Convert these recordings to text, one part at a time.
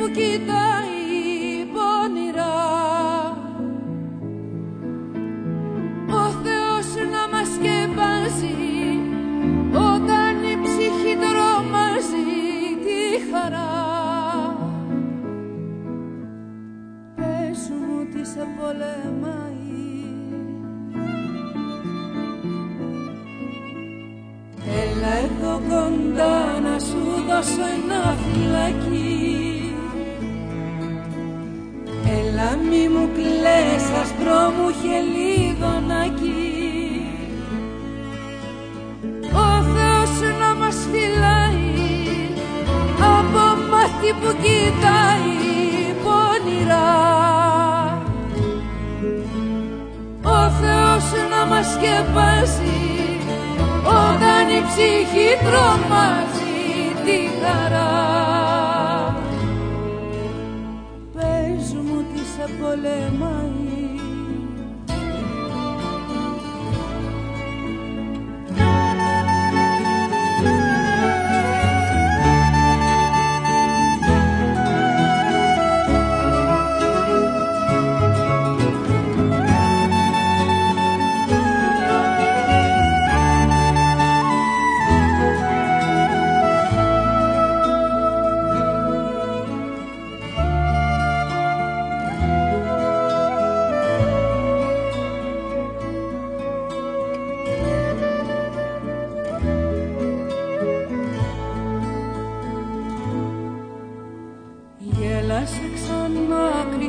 που κοιτάει πονηρά Ο Θεός να μας σκεπάζει όταν η ψυχή τρομάζει τη χαρά. Πες μου τι σε πολεμάει. Έλα εδώ κοντά να σου δώσω ένα φυλακί μη μου κλαις άσπρο μου χελίδωνακί Ο Θεός να μας φυλάει από μάτι που κοιτάει πονηρά Ο Θεός να μας σκεπάζει όταν η ψυχή τρομάζει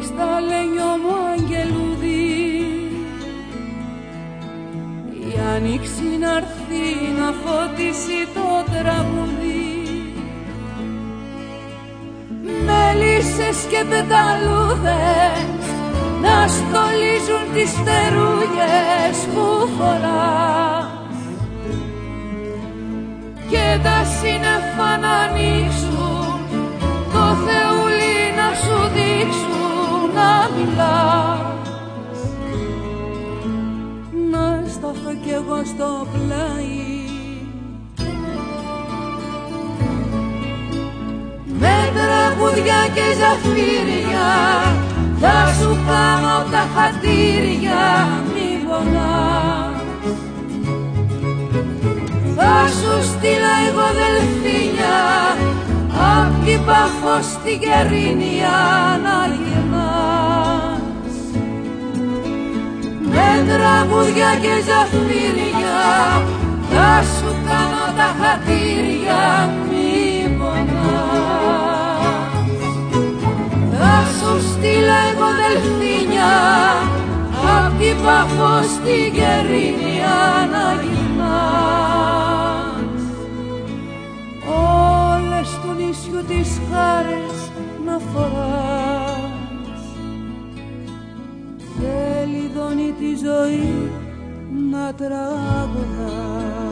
κρυσταλλένιο μου αγγελούδι. Η άνοιξη να'ρθεί να φωτίσει το τραγούδι. Μέλισσες και πεταλούδες να στολίζουν τις στερούγες που φοράς και τα σύννεφα να ανοίξουν το Θεούλη να σου δείξουν να μιλάς να σταθώ κι εγώ στο πλάι. Με τραγουδιά και ζαφύρια θα σου κάνω τα χατήρια μη πονάς θα σου στείλα εγώ δελφίνια απ' την Παχώ στην Κερίνια να τραγούδια και ζαφύρια θα σου κάνω τα χατήρια μη πονάς. Θα σου στείλα εγώ δελφίνια απ' την Παχώ στην Κερίνια να γυρνάς. Όλες του νησιού τις χάρες τη ζωή να τραγουδάς